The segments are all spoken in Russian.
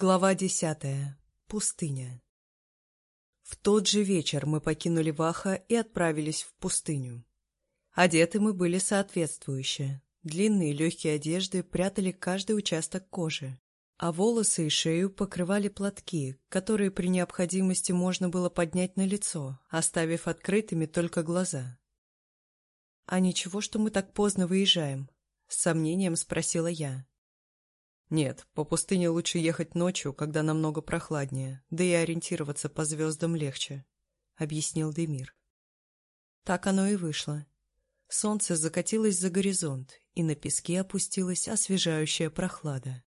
Глава десятая. Пустыня. В тот же вечер мы покинули Ваха и отправились в пустыню. Одеты мы были соответствующе. Длинные легкие одежды прятали каждый участок кожи, а волосы и шею покрывали платки, которые при необходимости можно было поднять на лицо, оставив открытыми только глаза. «А ничего, что мы так поздно выезжаем?» — с сомнением спросила я. Нет, по пустыне лучше ехать ночью, когда намного прохладнее, да и ориентироваться по звездам легче, — объяснил Демир. Так оно и вышло. Солнце закатилось за горизонт, и на песке опустилась освежающая прохлада.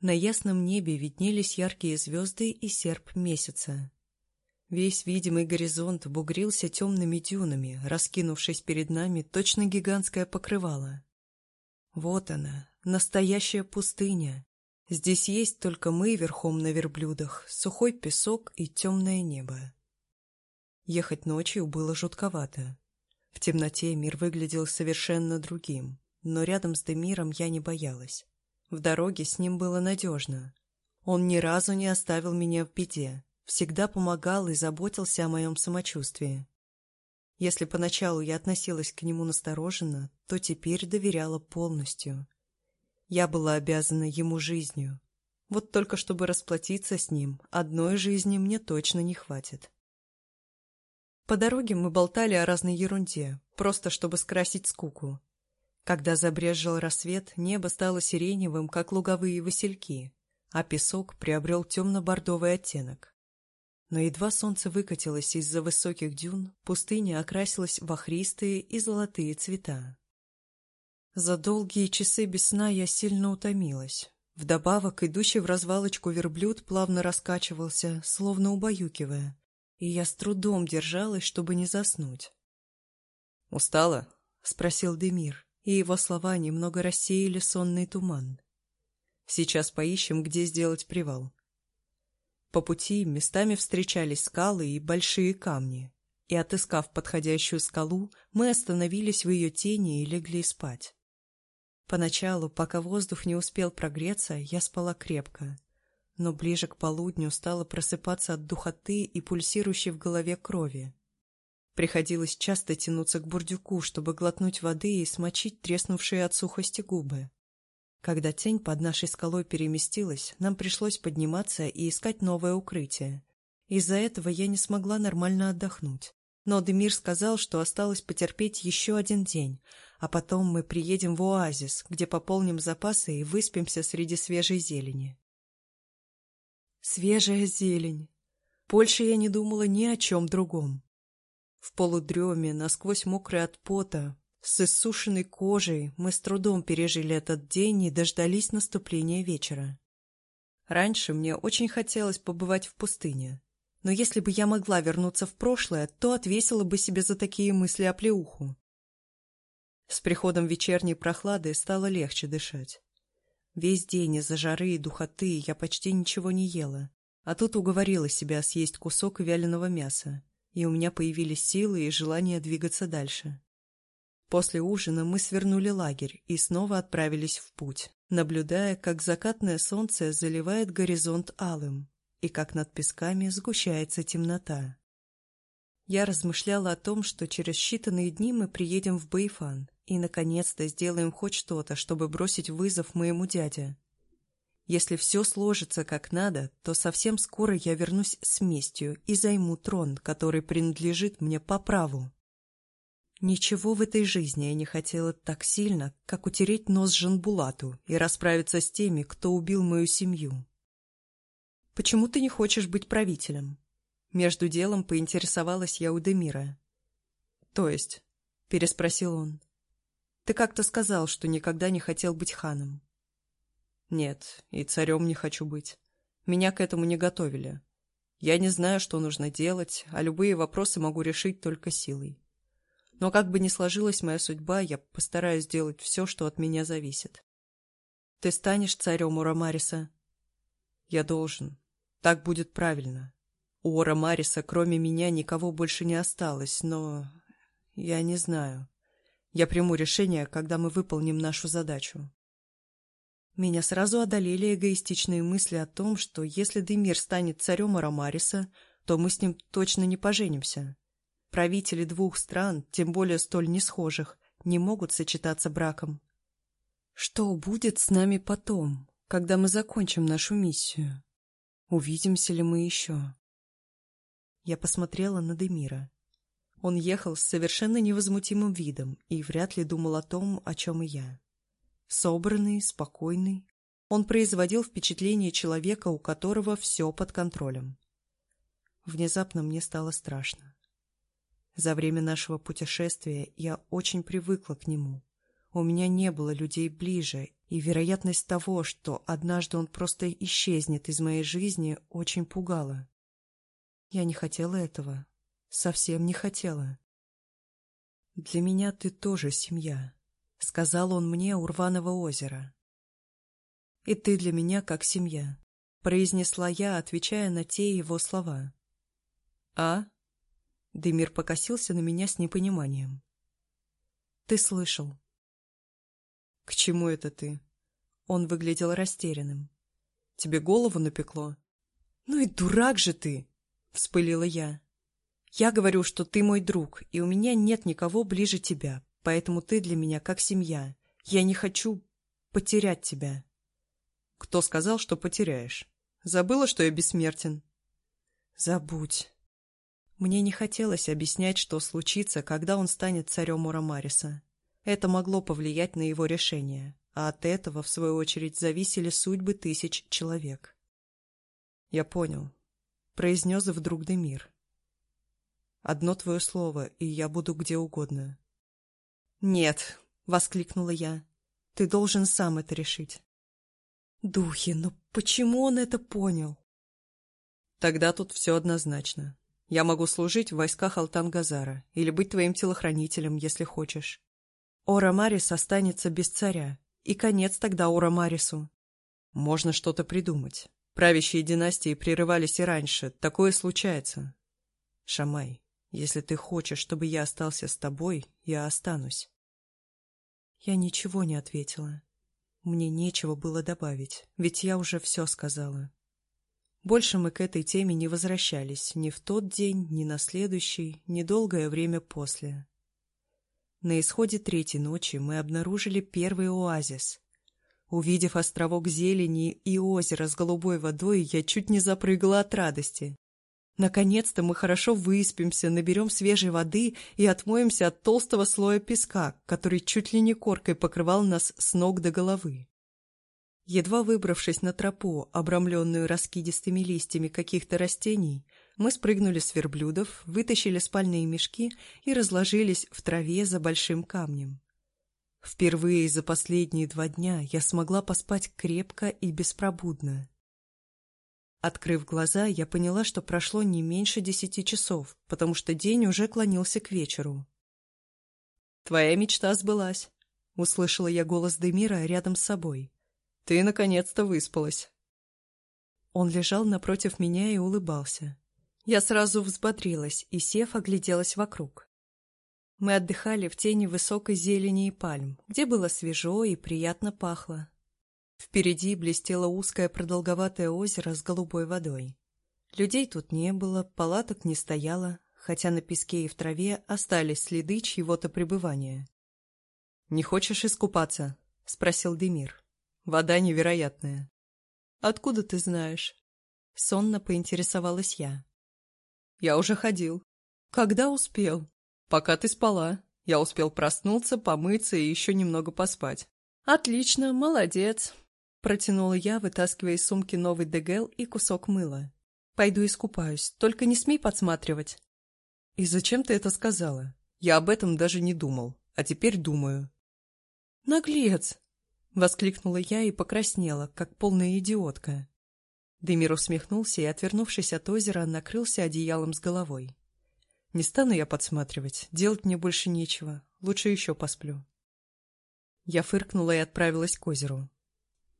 На ясном небе виднелись яркие звезды и серп месяца. Весь видимый горизонт бугрился темными дюнами, раскинувшись перед нами точно гигантское покрывало. Вот она, настоящая пустыня. Здесь есть только мы верхом на верблюдах, сухой песок и темное небо. Ехать ночью было жутковато. В темноте мир выглядел совершенно другим, но рядом с Демиром я не боялась. В дороге с ним было надежно. Он ни разу не оставил меня в беде, всегда помогал и заботился о моем самочувствии. Если поначалу я относилась к нему настороженно, то теперь доверяла полностью. Я была обязана ему жизнью. Вот только чтобы расплатиться с ним, одной жизни мне точно не хватит. По дороге мы болтали о разной ерунде, просто чтобы скрасить скуку. Когда забрезжил рассвет, небо стало сиреневым, как луговые васильки, а песок приобрел темно-бордовый оттенок. Но едва солнце выкатилось из-за высоких дюн, пустыня окрасилась в охристые и золотые цвета. За долгие часы без сна я сильно утомилась. Вдобавок, идущий в развалочку верблюд плавно раскачивался, словно убаюкивая, и я с трудом держалась, чтобы не заснуть. «Устала?» — спросил Демир, и его слова немного рассеяли сонный туман. «Сейчас поищем, где сделать привал». По пути местами встречались скалы и большие камни, и, отыскав подходящую скалу, мы остановились в ее тени и легли спать. Поначалу, пока воздух не успел прогреться, я спала крепко, но ближе к полудню стала просыпаться от духоты и пульсирующей в голове крови. Приходилось часто тянуться к бурдюку, чтобы глотнуть воды и смочить треснувшие от сухости губы. Когда тень под нашей скалой переместилась, нам пришлось подниматься и искать новое укрытие. Из-за этого я не смогла нормально отдохнуть. Но Демир сказал, что осталось потерпеть еще один день, а потом мы приедем в оазис, где пополним запасы и выспимся среди свежей зелени. Свежая зелень. Больше я не думала ни о чем другом. В полудреме, насквозь мокрый от пота, с иссушенной кожей мы с трудом пережили этот день и дождались наступления вечера. Раньше мне очень хотелось побывать в пустыне, но если бы я могла вернуться в прошлое, то отвесила бы себе за такие мысли оплеуху. С приходом вечерней прохлады стало легче дышать. Весь день из-за жары и духоты я почти ничего не ела, а тут уговорила себя съесть кусок вяленого мяса, и у меня появились силы и желание двигаться дальше. После ужина мы свернули лагерь и снова отправились в путь, наблюдая, как закатное солнце заливает горизонт алым и как над песками сгущается темнота. Я размышляла о том, что через считанные дни мы приедем в Бэйфан и, наконец-то, сделаем хоть что-то, чтобы бросить вызов моему дяде. Если все сложится как надо, то совсем скоро я вернусь с местью и займу трон, который принадлежит мне по праву. Ничего в этой жизни я не хотела так сильно, как утереть нос Жанбулату и расправиться с теми, кто убил мою семью. «Почему ты не хочешь быть правителем?» Между делом поинтересовалась я у Демира. «То есть?» — переспросил он. «Ты как-то сказал, что никогда не хотел быть ханом». «Нет, и царем не хочу быть. Меня к этому не готовили. Я не знаю, что нужно делать, а любые вопросы могу решить только силой. Но как бы ни сложилась моя судьба, я постараюсь сделать все, что от меня зависит. Ты станешь царем Урамариса? Я должен. Так будет правильно. У Урамариса, кроме меня, никого больше не осталось, но... Я не знаю. Я приму решение, когда мы выполним нашу задачу. Меня сразу одолели эгоистичные мысли о том, что если Демир станет царем Арамариса, то мы с ним точно не поженимся. Правители двух стран, тем более столь несхожих, не могут сочетаться браком. Что будет с нами потом, когда мы закончим нашу миссию? Увидимся ли мы еще? Я посмотрела на Демира. Он ехал с совершенно невозмутимым видом и вряд ли думал о том, о чем и я. Собранный, спокойный, он производил впечатление человека, у которого все под контролем. Внезапно мне стало страшно. За время нашего путешествия я очень привыкла к нему. У меня не было людей ближе, и вероятность того, что однажды он просто исчезнет из моей жизни, очень пугала. Я не хотела этого. Совсем не хотела. «Для меня ты тоже семья», — сказал он мне у рваного озера. «И ты для меня как семья», — произнесла я, отвечая на те его слова. «А?» — Демир покосился на меня с непониманием. «Ты слышал». «К чему это ты?» Он выглядел растерянным. «Тебе голову напекло?» «Ну и дурак же ты!» — вспылила я. «Я говорю, что ты мой друг, и у меня нет никого ближе тебя, поэтому ты для меня как семья. Я не хочу потерять тебя». «Кто сказал, что потеряешь? Забыла, что я бессмертен?» «Забудь». Мне не хотелось объяснять, что случится, когда он станет царем Урамариса. Это могло повлиять на его решение, а от этого, в свою очередь, зависели судьбы тысяч человек. «Я понял произнес вдруг Демир. «Одно твое слово, и я буду где угодно». «Нет», — воскликнула я, — «ты должен сам это решить». «Духи, но почему он это понял?» «Тогда тут все однозначно. Я могу служить в войсках Алтангазара или быть твоим телохранителем, если хочешь. Орамарис останется без царя, и конец тогда Орамарису. Можно что-то придумать. Правящие династии прерывались и раньше. Такое случается. Шамай, если ты хочешь, чтобы я остался с тобой, я останусь. Я ничего не ответила. Мне нечего было добавить, ведь я уже все сказала. Больше мы к этой теме не возвращались ни в тот день, ни на следующий, ни долгое время после. На исходе третьей ночи мы обнаружили первый оазис, Увидев островок зелени и озеро с голубой водой, я чуть не запрыгала от радости. Наконец-то мы хорошо выспимся, наберем свежей воды и отмоемся от толстого слоя песка, который чуть ли не коркой покрывал нас с ног до головы. Едва выбравшись на тропу, обрамленную раскидистыми листьями каких-то растений, мы спрыгнули с верблюдов, вытащили спальные мешки и разложились в траве за большим камнем. Впервые за последние два дня я смогла поспать крепко и беспробудно. Открыв глаза, я поняла, что прошло не меньше десяти часов, потому что день уже клонился к вечеру. «Твоя мечта сбылась», — услышала я голос Демира рядом с собой. «Ты наконец-то выспалась». Он лежал напротив меня и улыбался. Я сразу взбодрилась и, сев, огляделась вокруг. Мы отдыхали в тени высокой зелени и пальм, где было свежо и приятно пахло. Впереди блестело узкое продолговатое озеро с голубой водой. Людей тут не было, палаток не стояло, хотя на песке и в траве остались следы чьего-то пребывания. «Не хочешь искупаться?» — спросил Демир. «Вода невероятная». «Откуда ты знаешь?» Сонно поинтересовалась я. «Я уже ходил». «Когда успел?» «Пока ты спала. Я успел проснуться, помыться и еще немного поспать». «Отлично, молодец», — протянула я, вытаскивая из сумки новый дегел и кусок мыла. «Пойду искупаюсь, только не смей подсматривать». «И зачем ты это сказала? Я об этом даже не думал, а теперь думаю». «Наглец!» — воскликнула я и покраснела, как полная идиотка. Демир усмехнулся и, отвернувшись от озера, накрылся одеялом с головой. Не стану я подсматривать, делать мне больше нечего, лучше еще посплю. Я фыркнула и отправилась к озеру.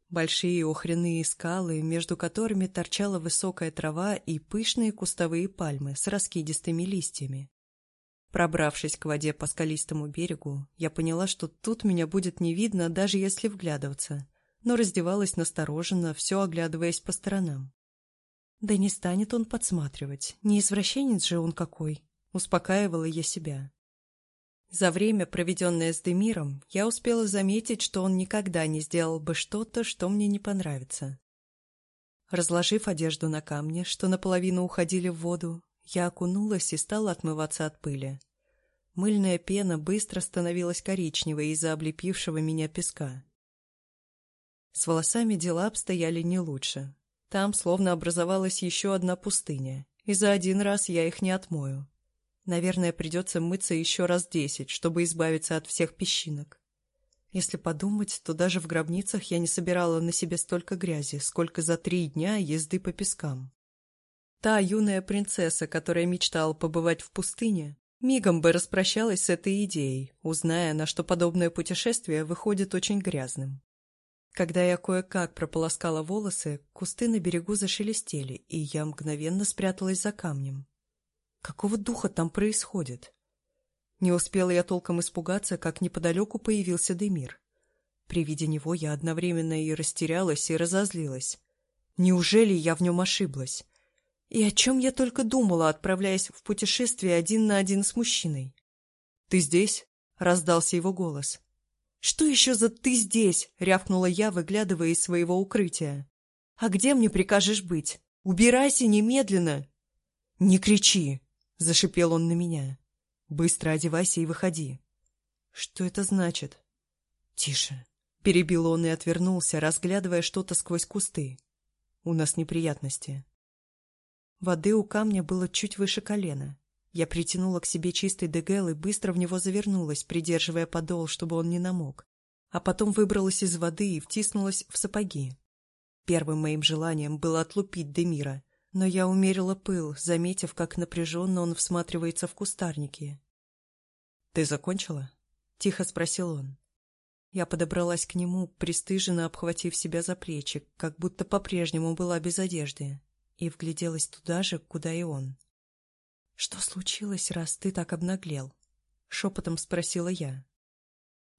Большие охряные скалы, между которыми торчала высокая трава и пышные кустовые пальмы с раскидистыми листьями. Пробравшись к воде по скалистому берегу, я поняла, что тут меня будет не видно, даже если вглядываться. Но раздевалась настороженно, все оглядываясь по сторонам. «Да не станет он подсматривать, не извращенец же он какой», — успокаивала я себя. За время, проведенное с Демиром, я успела заметить, что он никогда не сделал бы что-то, что мне не понравится. Разложив одежду на камне, что наполовину уходили в воду, я окунулась и стала отмываться от пыли. Мыльная пена быстро становилась коричневой из-за облепившего меня песка. С волосами дела обстояли не лучше. Там словно образовалась еще одна пустыня, и за один раз я их не отмою. Наверное, придется мыться еще раз десять, чтобы избавиться от всех песчинок. Если подумать, то даже в гробницах я не собирала на себе столько грязи, сколько за три дня езды по пескам. Та юная принцесса, которая мечтала побывать в пустыне, мигом бы распрощалась с этой идеей, узная, на что подобное путешествие выходит очень грязным. Когда я кое-как прополоскала волосы, кусты на берегу зашелестели, и я мгновенно спряталась за камнем. Какого духа там происходит? Не успела я толком испугаться, как неподалеку появился Демир. При виде него я одновременно и растерялась, и разозлилась. Неужели я в нем ошиблась? И о чем я только думала, отправляясь в путешествие один на один с мужчиной? «Ты здесь?» — раздался его голос. «Что еще за «ты здесь?» — рявкнула я, выглядывая из своего укрытия. «А где мне прикажешь быть? Убирайся немедленно!» «Не кричи!» — зашипел он на меня. «Быстро одевайся и выходи». «Что это значит?» «Тише!» — перебил он и отвернулся, разглядывая что-то сквозь кусты. «У нас неприятности». Воды у камня было чуть выше колена. Я притянула к себе чистый дегел и быстро в него завернулась, придерживая подол, чтобы он не намок. А потом выбралась из воды и втиснулась в сапоги. Первым моим желанием было отлупить Демира, но я умерила пыл, заметив, как напряженно он всматривается в кустарники. «Ты закончила?» — тихо спросил он. Я подобралась к нему, пристыженно обхватив себя за плечи, как будто по-прежнему была без одежды, и вгляделась туда же, куда и он. «Что случилось, раз ты так обнаглел?» — шепотом спросила я.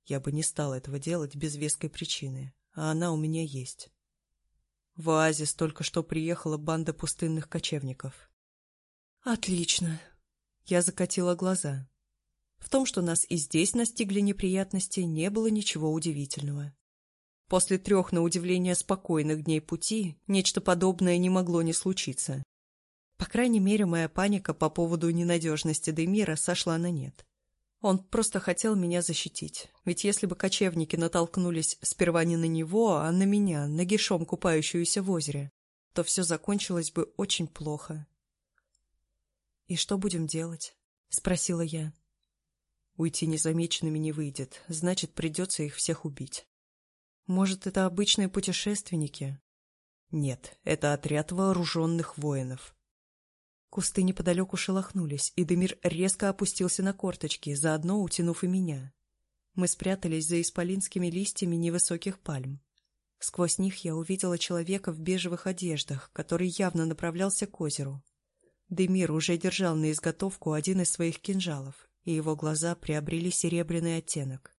Я бы не стал этого делать без веской причины, а она у меня есть. В оазис только что приехала банда пустынных кочевников. «Отлично!» Я закатила глаза. В том, что нас и здесь настигли неприятности, не было ничего удивительного. После трех, на удивление, спокойных дней пути нечто подобное не могло не случиться. По крайней мере, моя паника по поводу ненадежности Демира сошла на нет. Он просто хотел меня защитить. Ведь если бы кочевники натолкнулись сперва не на него, а на меня, нагишом купающуюся в озере, то все закончилось бы очень плохо. «И что будем делать?» — спросила я. «Уйти незамеченными не выйдет, значит, придется их всех убить». «Может, это обычные путешественники?» «Нет, это отряд вооруженных воинов. Кусты неподалеку шелохнулись, и Демир резко опустился на корточки, заодно утянув и меня. Мы спрятались за исполинскими листьями невысоких пальм. Сквозь них я увидела человека в бежевых одеждах, который явно направлялся к озеру. Демир уже держал на изготовку один из своих кинжалов, и его глаза приобрели серебряный оттенок.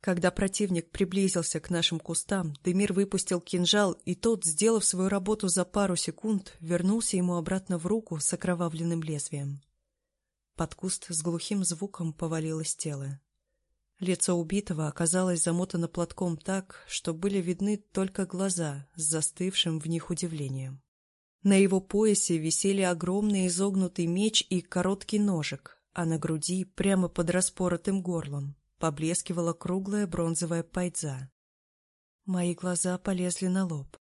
Когда противник приблизился к нашим кустам, Демир выпустил кинжал, и тот, сделав свою работу за пару секунд, вернулся ему обратно в руку с окровавленным лезвием. Под куст с глухим звуком повалилось тело. Лицо убитого оказалось замотано платком так, что были видны только глаза с застывшим в них удивлением. На его поясе висели огромный изогнутый меч и короткий ножик, а на груди, прямо под распоротым горлом, поблескивала круглая бронзовая пайдза. Мои глаза полезли на лоб.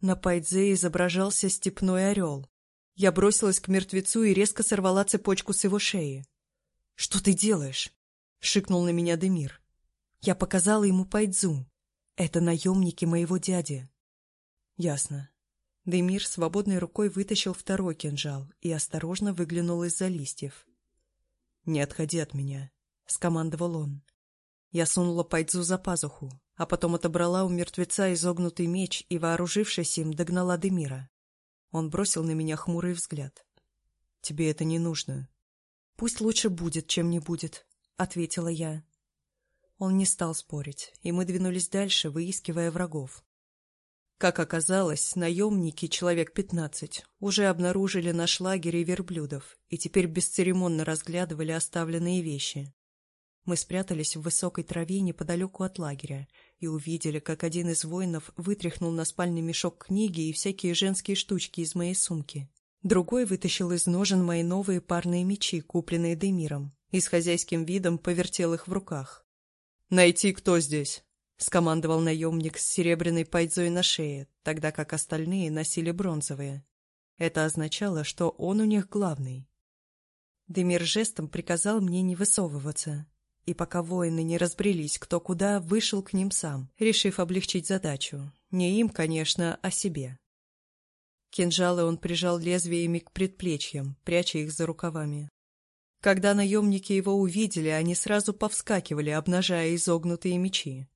На пайдзе изображался степной орел. Я бросилась к мертвецу и резко сорвала цепочку с его шеи. — Что ты делаешь? — шикнул на меня Демир. Я показала ему пайдзу. Это наемники моего дяди. — Ясно. Демир свободной рукой вытащил второй кинжал и осторожно выглянул из-за листьев. — Не отходи от меня, — скомандовал он. Я сунула пайдзу за пазуху, а потом отобрала у мертвеца изогнутый меч и, вооружившись им, догнала Демира. Он бросил на меня хмурый взгляд. — Тебе это не нужно. — Пусть лучше будет, чем не будет, — ответила я. Он не стал спорить, и мы двинулись дальше, выискивая врагов. Как оказалось, наемники, человек пятнадцать, уже обнаружили наш лагерь и верблюдов, и теперь бесцеремонно разглядывали оставленные вещи. Мы спрятались в высокой траве неподалеку от лагеря и увидели, как один из воинов вытряхнул на спальный мешок книги и всякие женские штучки из моей сумки. Другой вытащил из ножен мои новые парные мечи, купленные Демиром, и с хозяйским видом повертел их в руках. «Найти кто здесь?» — скомандовал наемник с серебряной пайдзой на шее, тогда как остальные носили бронзовые. Это означало, что он у них главный. Демир жестом приказал мне не высовываться, и пока воины не разбрелись кто куда, вышел к ним сам, решив облегчить задачу. Не им, конечно, а себе. Кинжалы он прижал лезвиями к предплечьям, пряча их за рукавами. Когда наемники его увидели, они сразу повскакивали, обнажая изогнутые мечи.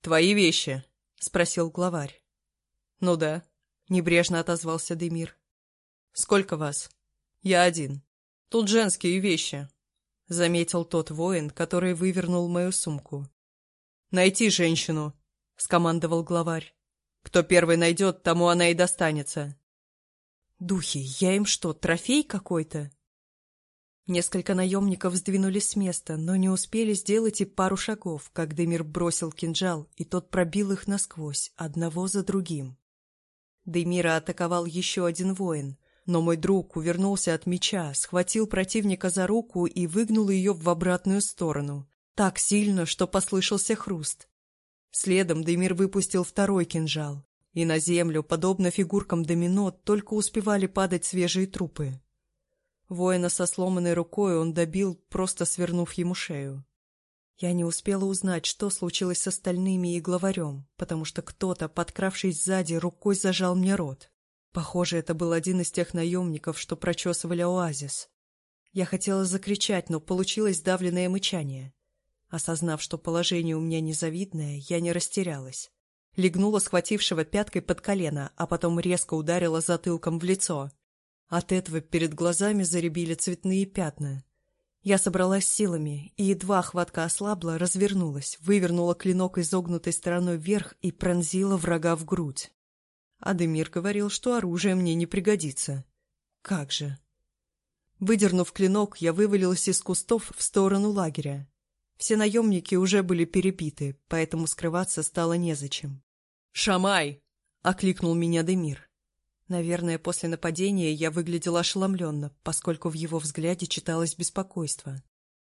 «Твои вещи?» — спросил главарь. «Ну да», — небрежно отозвался Демир. «Сколько вас?» «Я один. Тут женские вещи», — заметил тот воин, который вывернул мою сумку. «Найти женщину», — скомандовал главарь. «Кто первый найдет, тому она и достанется». «Духи, я им что, трофей какой-то?» Несколько наемников сдвинулись с места, но не успели сделать и пару шагов, как Демир бросил кинжал, и тот пробил их насквозь, одного за другим. Демира атаковал еще один воин, но мой друг увернулся от меча, схватил противника за руку и выгнул ее в обратную сторону, так сильно, что послышался хруст. Следом Демир выпустил второй кинжал, и на землю, подобно фигуркам домино, только успевали падать свежие трупы. Воина со сломанной рукой он добил, просто свернув ему шею. Я не успела узнать, что случилось с остальными и главарем, потому что кто-то, подкравшись сзади, рукой зажал мне рот. Похоже, это был один из тех наемников, что прочесывали оазис. Я хотела закричать, но получилось давленное мычание. Осознав, что положение у меня незавидное, я не растерялась. Легнула схватившего пяткой под колено, а потом резко ударила затылком в лицо. От этого перед глазами заребили цветные пятна. Я собралась силами и, едва хватка ослабла, развернулась, вывернула клинок изогнутой стороной вверх и пронзила врага в грудь. Адемир говорил, что оружие мне не пригодится. Как же? Выдернув клинок, я вывалилась из кустов в сторону лагеря. Все наемники уже были перебиты, поэтому скрываться стало незачем. «Шамай!» — окликнул меня Демир. Наверное, после нападения я выглядела ошеломленно, поскольку в его взгляде читалось беспокойство.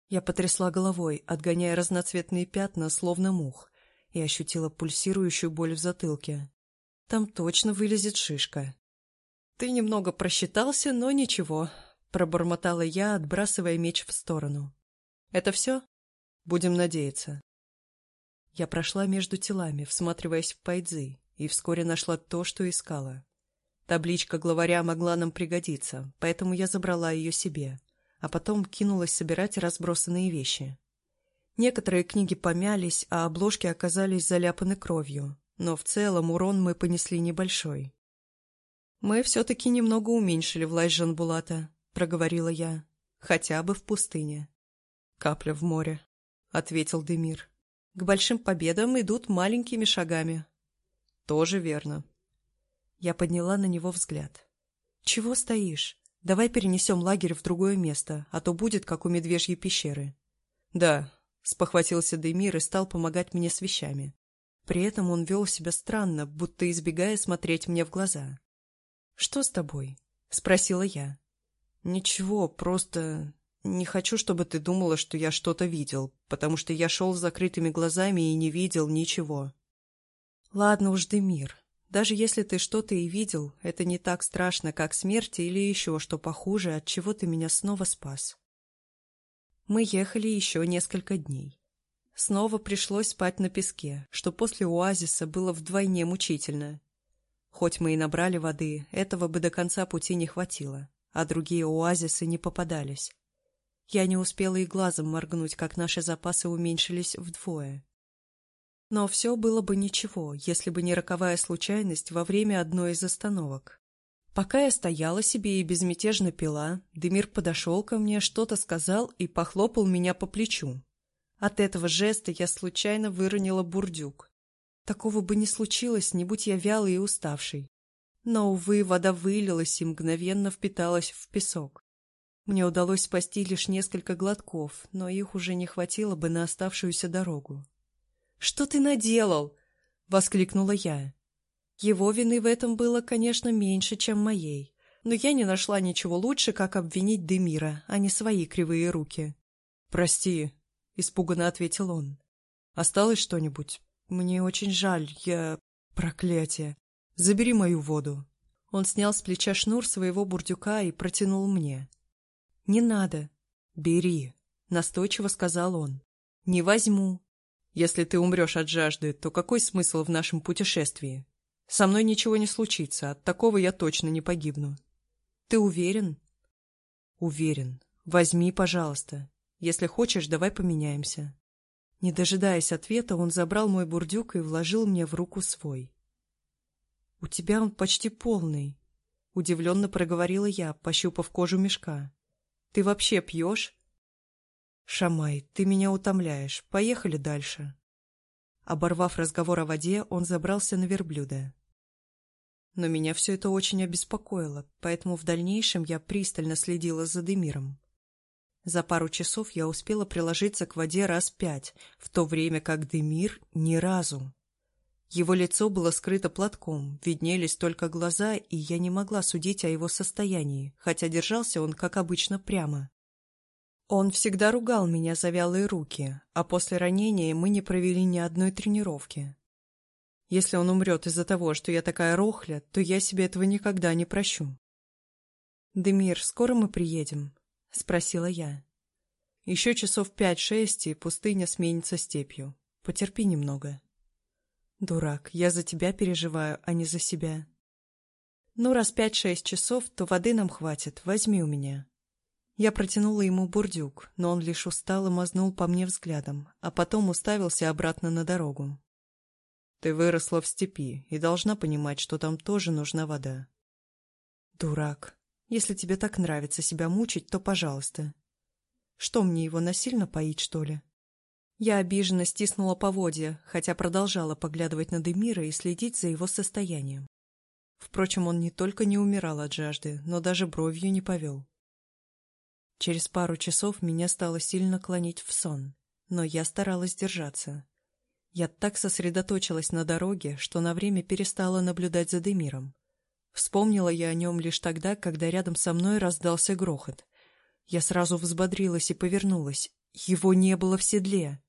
Я потрясла головой, отгоняя разноцветные пятна, словно мух, и ощутила пульсирующую боль в затылке. Там точно вылезет шишка. «Ты немного просчитался, но ничего», — пробормотала я, отбрасывая меч в сторону. «Это все? Будем надеяться». Я прошла между телами, всматриваясь в пайдзы, и вскоре нашла то, что искала. Табличка главаря могла нам пригодиться, поэтому я забрала ее себе, а потом кинулась собирать разбросанные вещи. Некоторые книги помялись, а обложки оказались заляпаны кровью, но в целом урон мы понесли небольшой. «Мы все-таки немного уменьшили власть Жанбулата», — проговорила я, — «хотя бы в пустыне». «Капля в море», — ответил Демир. «К большим победам идут маленькими шагами». «Тоже верно», я подняла на него взгляд. «Чего стоишь? Давай перенесем лагерь в другое место, а то будет, как у медвежьей пещеры». «Да», — спохватился Демир и стал помогать мне с вещами. При этом он вел себя странно, будто избегая смотреть мне в глаза. «Что с тобой?» — спросила я. «Ничего, просто не хочу, чтобы ты думала, что я что-то видел, потому что я шел с закрытыми глазами и не видел ничего». «Ладно уж, Демир, даже если ты что-то и видел, это не так страшно, как смерть или еще что похуже, от чего ты меня снова спас. Мы ехали еще несколько дней. Снова пришлось спать на песке, что после оазиса было вдвойне мучительно. Хоть мы и набрали воды, этого бы до конца пути не хватило, а другие оазисы не попадались. Я не успела и глазом моргнуть, как наши запасы уменьшились вдвое. Но все было бы ничего, если бы не роковая случайность во время одной из остановок. Пока я стояла себе и безмятежно пила, Демир подошел ко мне, что-то сказал и похлопал меня по плечу. От этого жеста я случайно выронила бурдюк. Такого бы не случилось, не будь я вялый и уставший. Но, увы, вода вылилась и мгновенно впиталась в песок. Мне удалось спасти лишь несколько глотков, но их уже не хватило бы на оставшуюся дорогу. «Что ты наделал?» — воскликнула я. Его вины в этом было, конечно, меньше, чем моей, но я не нашла ничего лучше, как обвинить Демира, а не свои кривые руки. «Прости», — испуганно ответил он. «Осталось что-нибудь? Мне очень жаль, я... Проклятие! Забери мою воду!» Он снял с плеча шнур своего бурдюка и протянул мне. «Не надо». «Бери», — настойчиво сказал он. «Не возьму. Если ты умрешь от жажды, то какой смысл в нашем путешествии? Со мной ничего не случится, от такого я точно не погибну». «Ты уверен?» «Уверен. Возьми, пожалуйста. Если хочешь, давай поменяемся». Не дожидаясь ответа, он забрал мой бурдюк и вложил мне в руку свой. «У тебя он почти полный», — удивленно проговорила я, пощупав кожу мешка. «Ты вообще пьешь?» «Шамай, ты меня утомляешь. Поехали дальше». Оборвав разговор о воде, он забрался на верблюда. Но меня все это очень обеспокоило, поэтому в дальнейшем я пристально следила за Демиром. За пару часов я успела приложиться к воде раз пять, в то время как Демир — ни разу. Его лицо было скрыто платком, виднелись только глаза, и я не могла судить о его состоянии, хотя держался он, как обычно, прямо. Он всегда ругал меня за вялые руки, а после ранения мы не провели ни одной тренировки. Если он умрет из-за того, что я такая рохля, то я себе этого никогда не прощу. «Демир, скоро мы приедем?» — спросила я. «Еще часов пять-шесть, и пустыня сменится степью. Потерпи немного». «Дурак, я за тебя переживаю, а не за себя». «Ну, раз пять-шесть часов, то воды нам хватит, возьми у меня». Я протянула ему бурдюк, но он лишь устало мазнул по мне взглядом, а потом уставился обратно на дорогу. «Ты выросла в степи и должна понимать, что там тоже нужна вода». «Дурак», если тебе так нравится себя мучить, то пожалуйста. Что мне его насильно поить, что ли? Я обиженно стиснула поводья, хотя продолжала поглядывать на Демира и следить за его состоянием. Впрочем, он не только не умирал от жажды, но даже бровью не повел. Через пару часов меня стало сильно клонить в сон, но я старалась держаться. Я так сосредоточилась на дороге, что на время перестала наблюдать за Демиром. Вспомнила я о нем лишь тогда, когда рядом со мной раздался грохот. Я сразу взбодрилась и повернулась. Его не было в седле.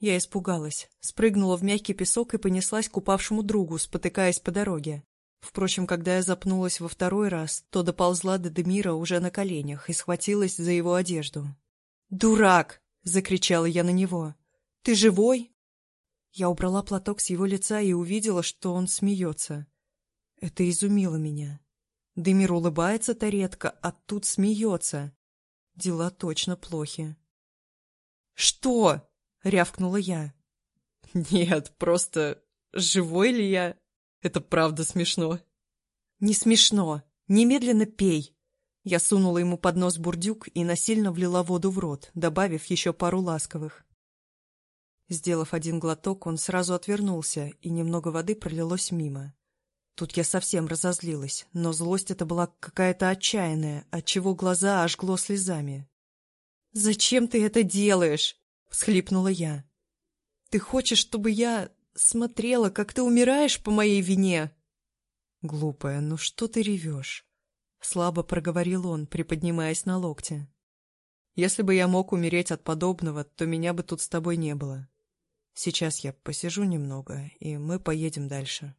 Я испугалась, спрыгнула в мягкий песок и понеслась к упавшему другу, спотыкаясь по дороге. Впрочем, когда я запнулась во второй раз, то доползла до Демира уже на коленях и схватилась за его одежду. «Дурак!» — закричала я на него. «Ты живой?» Я убрала платок с его лица и увидела, что он смеется. Это изумило меня. Демир улыбается-то редко, а тут смеется. Дела точно плохи. «Что?» — рявкнула я. «Нет, просто... Живой ли я? Это правда смешно». «Не смешно. Немедленно пей». Я сунула ему под нос бурдюк и насильно влила воду в рот, добавив еще пару ласковых. Сделав один глоток, он сразу отвернулся, и немного воды пролилось мимо. Тут я совсем разозлилась, но злость эта была какая-то отчаянная, отчего глаза ожгло слезами. «Зачем ты это делаешь?» — всхлипнула я. «Ты хочешь, чтобы я смотрела, как ты умираешь по моей вине?» «Глупая, ну что ты ревешь?» — слабо проговорил он, приподнимаясь на локте. «Если бы я мог умереть от подобного, то меня бы тут с тобой не было. Сейчас я посижу немного, и мы поедем дальше».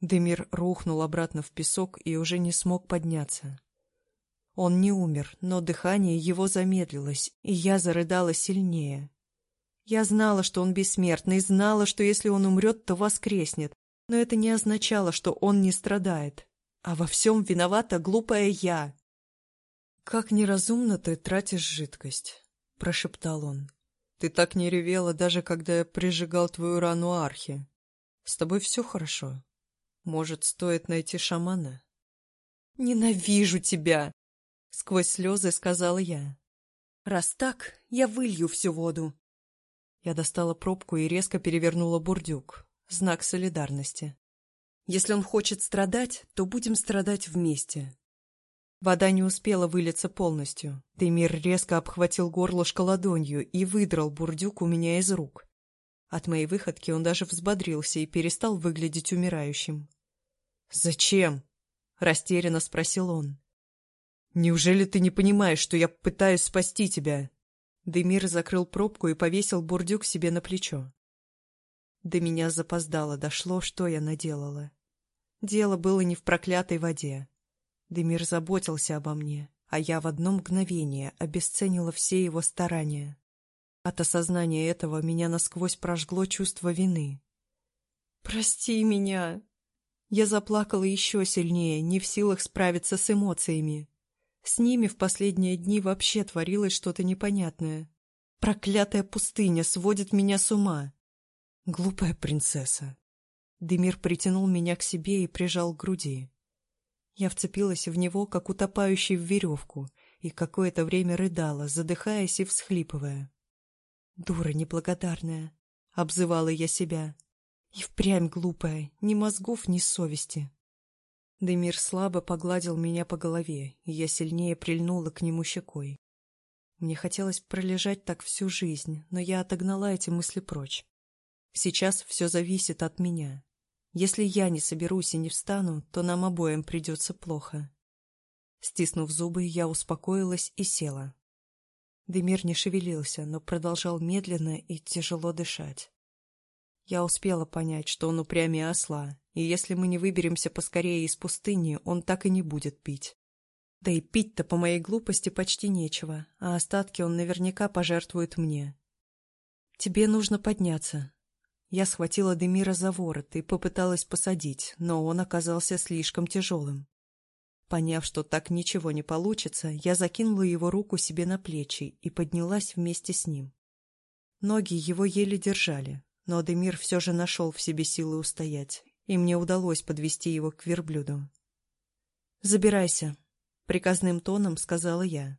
Демир рухнул обратно в песок и уже не смог подняться. Он не умер, но дыхание его замедлилось, и я зарыдала сильнее. Я знала, что он бессмертный, знала, что если он умрет, то воскреснет, но это не означало, что он не страдает. А во всем виновата глупая я. «Как неразумно ты тратишь жидкость», — прошептал он. «Ты так не ревела, даже когда я прижигал твою рану архи. С тобой все хорошо?» Может, стоит найти шамана? «Ненавижу тебя!» — сквозь слезы сказала я. «Раз так, я вылью всю воду». Я достала пробку и резко перевернула бурдюк. Знак солидарности. Если он хочет страдать, то будем страдать вместе. Вода не успела вылиться полностью. Демир резко обхватил горлышко ладонью и выдрал бурдюк у меня из рук. От моей выходки он даже взбодрился и перестал выглядеть умирающим. «Зачем?» — растерянно спросил он. «Неужели ты не понимаешь, что я пытаюсь спасти тебя?» Демир закрыл пробку и повесил бурдюк себе на плечо. До меня запоздало дошло, что я наделала. Дело было не в проклятой воде. Демир заботился обо мне, а я в одно мгновение обесценила все его старания. От осознания этого меня насквозь прожгло чувство вины. «Прости меня!» Я заплакала еще сильнее, не в силах справиться с эмоциями. С ними в последние дни вообще творилось что-то непонятное. Проклятая пустыня сводит меня с ума. Глупая принцесса. Демир притянул меня к себе и прижал к груди. Я вцепилась в него, как утопающий в веревку, и какое-то время рыдала, задыхаясь и всхлипывая. «Дура неблагодарная!» — обзывала я себя. «И впрямь глупая, ни мозгов, ни совести!» Демир слабо погладил меня по голове, и я сильнее прильнула к нему щекой. Мне хотелось пролежать так всю жизнь, но я отогнала эти мысли прочь. Сейчас все зависит от меня. Если я не соберусь и не встану, то нам обоим придется плохо. Стиснув зубы, я успокоилась и села. Демир не шевелился, но продолжал медленно и тяжело дышать. Я успела понять, что он упрямее осла, и если мы не выберемся поскорее из пустыни, он так и не будет пить. Да и пить-то по моей глупости почти нечего, а остатки он наверняка пожертвует мне. Тебе нужно подняться. Я схватила Демира за ворот и попыталась посадить, но он оказался слишком тяжелым. Поняв, что так ничего не получится, я закинула его руку себе на плечи и поднялась вместе с ним. Ноги его еле держали, но Адемир все же нашел в себе силы устоять и мне удалось подвести его к верблюду. «Забирайся», — приказным тоном сказала я.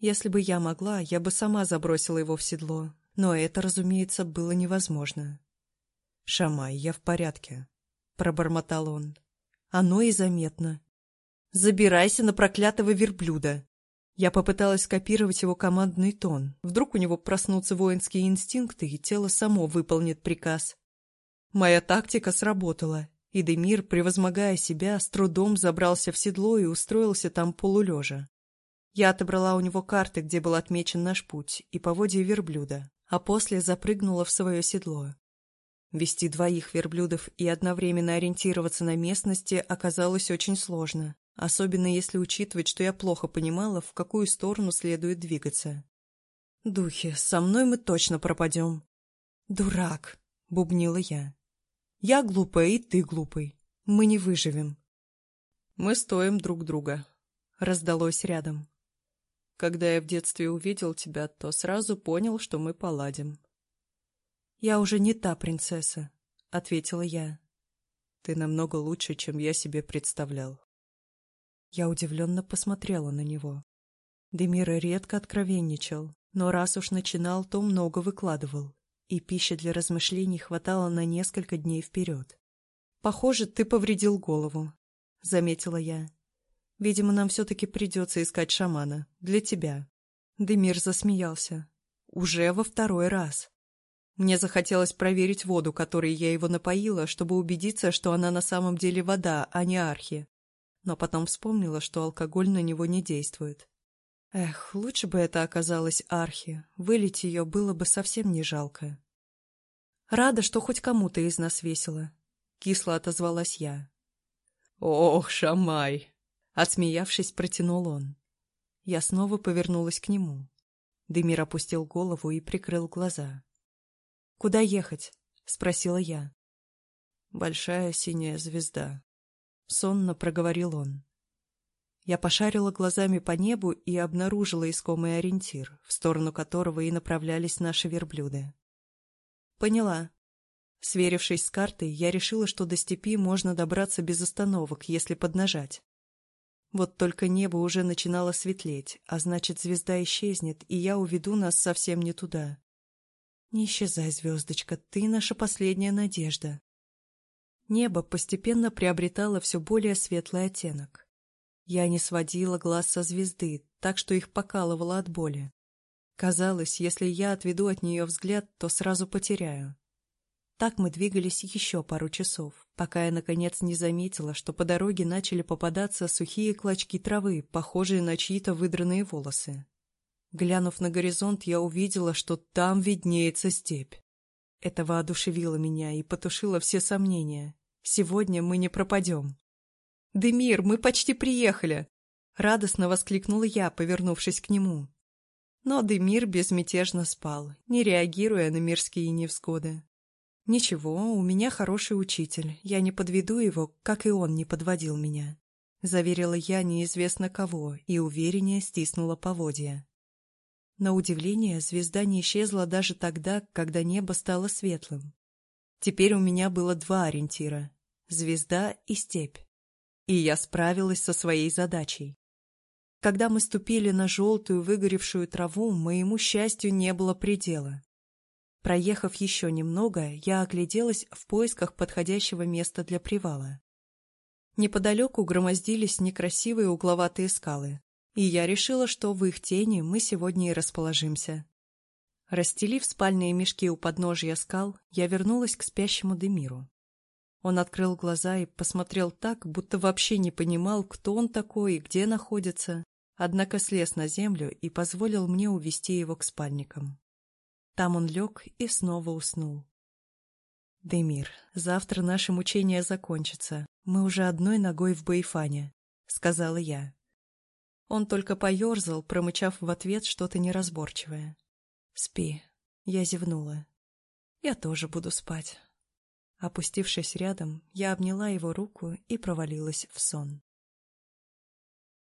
Если бы я могла, я бы сама забросила его в седло, но это, разумеется, было невозможно. «Шамай, я в порядке», — пробормотал он. «Оно и заметно. Забирайся на проклятого верблюда!» Я попыталась скопировать его командный тон. Вдруг у него проснутся воинские инстинкты, и тело само выполнит приказ. Моя тактика сработала, и Демир, превозмогая себя, с трудом забрался в седло и устроился там полулежа. Я отобрала у него карты, где был отмечен наш путь, и поводья верблюда, а после запрыгнула в свое седло. Вести двоих верблюдов и одновременно ориентироваться на местности оказалось очень сложно, особенно если учитывать, что я плохо понимала, в какую сторону следует двигаться. «Духи, со мной мы точно пропадем». «Дурак», — бубнила я. Я глупая, и ты глупый. Мы не выживем. Мы стоим друг друга. Раздалось рядом. Когда я в детстве увидел тебя, то сразу понял, что мы поладим. Я уже не та принцесса, ответила я. Ты намного лучше, чем я себе представлял. Я удивленно посмотрела на него. Демир редко откровенничал, но раз уж начинал, то много выкладывал и пищи для размышлений хватало на несколько дней вперед. «Похоже, ты повредил голову», — заметила я. «Видимо, нам все-таки придется искать шамана. Для тебя». Демир засмеялся. «Уже во второй раз». Мне захотелось проверить воду, которой я его напоила, чтобы убедиться, что она на самом деле вода, а не архи. Но потом вспомнила, что алкоголь на него не действует. Эх, лучше бы это оказалось архи. Вылить ее было бы совсем не жалко. Рада, что хоть кому-то из нас весело. Кисло отозвалась я. Ох, Шамай! Отсмеявшись, протянул он. Я снова повернулась к нему. Демир опустил голову и прикрыл глаза. «Куда ехать?» — спросила я. «Большая синяя звезда», — сонно проговорил он. Я пошарила глазами по небу и обнаружила искомый ориентир, в сторону которого и направлялись наши верблюды. Поняла. Сверившись с картой, я решила, что до степи можно добраться без остановок, если поднажать. Вот только небо уже начинало светлеть, а значит, звезда исчезнет, и я уведу нас совсем не туда. Не исчезай, звездочка, ты наша последняя надежда. Небо постепенно приобретало все более светлый оттенок. Я не сводила глаз со звезды, так что их покалывало от боли. Казалось, если я отведу от нее взгляд, то сразу потеряю. Так мы двигались еще пару часов, пока я, наконец, не заметила, что по дороге начали попадаться сухие клочки травы, похожие на чьи-то выдранные волосы. Глянув на горизонт, я увидела, что там виднеется степь. Это воодушевило меня и потушило все сомнения. Сегодня мы не пропадем. «Демир, мы почти приехали!» Радостно воскликнула я, повернувшись к нему. Но Демир безмятежно спал, не реагируя на мирские невзгоды. «Ничего, у меня хороший учитель, я не подведу его, как и он не подводил меня», — заверила я неизвестно кого и увереннее стиснула поводья. На удивление, звезда не исчезла даже тогда, когда небо стало светлым. Теперь у меня было два ориентира — звезда и степь. И я справилась со своей задачей. Когда мы ступили на желтую выгоревшую траву, моему счастью не было предела. Проехав еще немного, я огляделась в поисках подходящего места для привала. Неподалеку громоздились некрасивые угловатые скалы, и я решила, что в их тени мы сегодня и расположимся. Расстелив спальные мешки у подножья скал, я вернулась к спящему Демиру. Он открыл глаза и посмотрел так, будто вообще не понимал, кто он такой и где находится, однако слез на землю и позволил мне увести его к спальникам. Там он лег и снова уснул. «Демир, завтра наше мучение закончится. Мы уже одной ногой в Баифане», — сказала я. Он только поерзал, промычав в ответ что-то неразборчивое. «Спи», — я зевнула. «Я тоже буду спать». Опустившись рядом, я обняла его руку и провалилась в сон.